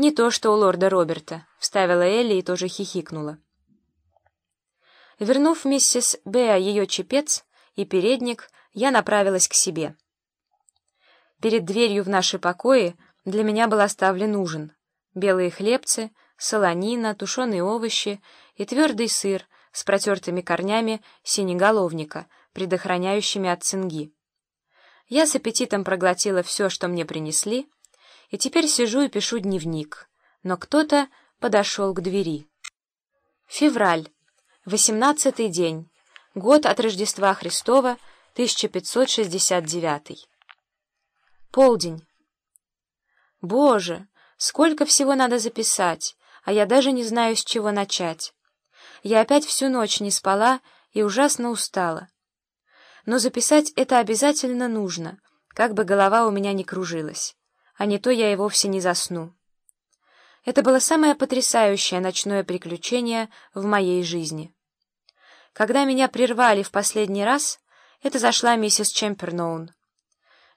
«Не то, что у лорда Роберта», — вставила Элли и тоже хихикнула. Вернув миссис Беа ее чепец и передник, я направилась к себе. Перед дверью в наши покои для меня был оставлен ужин. Белые хлебцы, солонина, тушеные овощи и твердый сыр с протертыми корнями синеголовника, предохраняющими от цинги. Я с аппетитом проглотила все, что мне принесли, и теперь сижу и пишу дневник. Но кто-то подошел к двери. Февраль. Восемнадцатый день. Год от Рождества Христова, 1569. Полдень. Боже, сколько всего надо записать, а я даже не знаю, с чего начать. Я опять всю ночь не спала и ужасно устала. Но записать это обязательно нужно, как бы голова у меня не кружилась, а не то я и вовсе не засну. Это было самое потрясающее ночное приключение в моей жизни. Когда меня прервали в последний раз, это зашла миссис Чемперноун.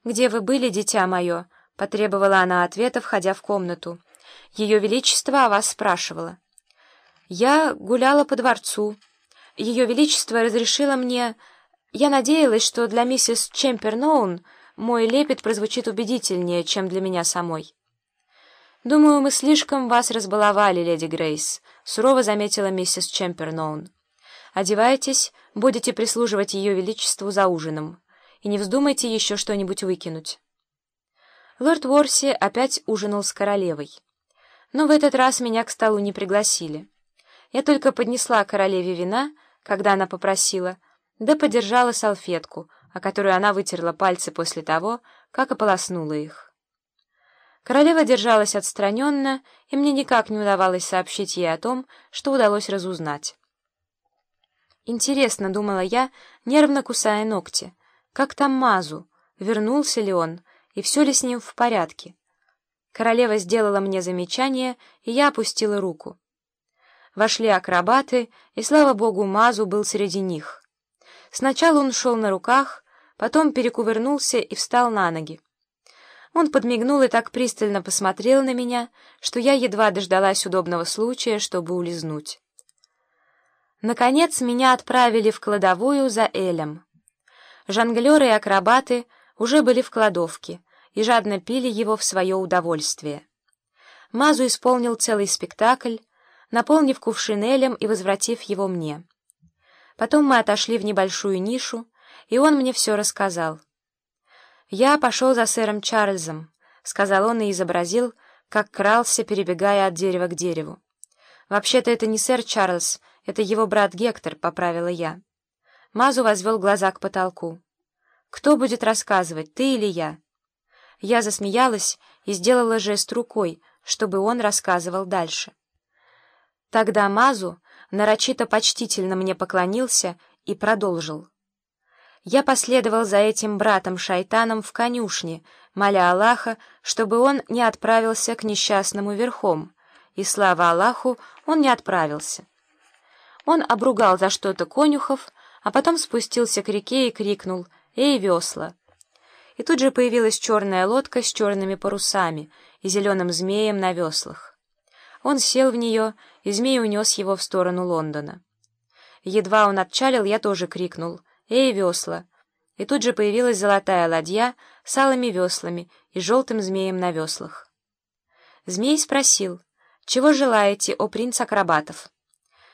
«Где вы были, дитя мое?» — потребовала она ответа, входя в комнату. «Ее Величество о вас спрашивало». «Я гуляла по дворцу. Ее Величество разрешило мне...» Я надеялась, что для миссис Чемперноун мой лепет прозвучит убедительнее, чем для меня самой. «Думаю, мы слишком вас разбаловали, леди Грейс», — сурово заметила миссис Чемперноун. «Одевайтесь, будете прислуживать ее величеству за ужином, и не вздумайте еще что-нибудь выкинуть». Лорд Ворси опять ужинал с королевой. Но в этот раз меня к столу не пригласили. Я только поднесла королеве вина, когда она попросила — да подержала салфетку, о которую она вытерла пальцы после того, как ополоснула их. Королева держалась отстраненно, и мне никак не удавалось сообщить ей о том, что удалось разузнать. Интересно, думала я, нервно кусая ногти, как там Мазу, вернулся ли он, и все ли с ним в порядке. Королева сделала мне замечание, и я опустила руку. Вошли акробаты, и, слава богу, Мазу был среди них. Сначала он шел на руках, потом перекувырнулся и встал на ноги. Он подмигнул и так пристально посмотрел на меня, что я едва дождалась удобного случая, чтобы улизнуть. Наконец меня отправили в кладовую за Элем. Жонглеры и акробаты уже были в кладовке и жадно пили его в свое удовольствие. Мазу исполнил целый спектакль, наполнив кувшин Элем и возвратив его мне. Потом мы отошли в небольшую нишу, и он мне все рассказал. «Я пошел за сэром Чарльзом», — сказал он и изобразил, как крался, перебегая от дерева к дереву. «Вообще-то это не сэр Чарльз, это его брат Гектор», — поправила я. Мазу возвел глаза к потолку. «Кто будет рассказывать, ты или я?» Я засмеялась и сделала жест рукой, чтобы он рассказывал дальше. Тогда Мазу нарочито почтительно мне поклонился и продолжил. Я последовал за этим братом-шайтаном в конюшне, моля Аллаха, чтобы он не отправился к несчастному верхом, и, слава Аллаху, он не отправился. Он обругал за что-то конюхов, а потом спустился к реке и крикнул «Эй, весла!». И тут же появилась черная лодка с черными парусами и зеленым змеем на веслах. Он сел в нее, и змей унес его в сторону Лондона. Едва он отчалил, я тоже крикнул «Эй, весла!» И тут же появилась золотая ладья с алыми веслами и желтым змеем на веслах. Змей спросил «Чего желаете, о принц акробатов?»